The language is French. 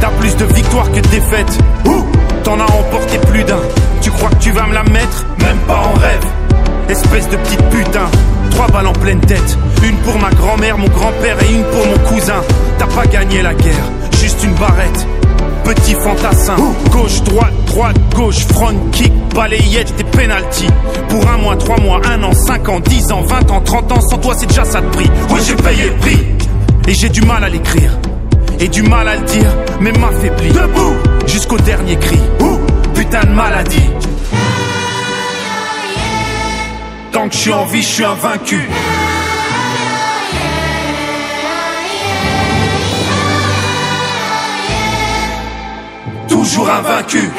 T'as plus de victoires que de défaites. T'en as remporté plus d'un. De petite putain. Trois balles en pleine tête. Une pour ma grand-mère, mon grand-père et une pour mon cousin. T'as pas gagné la guerre, juste une barrette. Petit fantassin, gauche, droite, droite, gauche, front kick, balayette, des penalty. Pour un mois, trois mois, un an, cinq ans, dix ans, vingt ans, trente ans, sans toi c'est déjà ça de prix. Oui, j'ai payé le prix. Et j'ai du mal à l'écrire. Et du mal à le dire, mais m'affaiblit. Debout, jusqu'au dernier cri. Putain de maladie. Que je suis en vie, je suis invaincu. Toujours invaincu.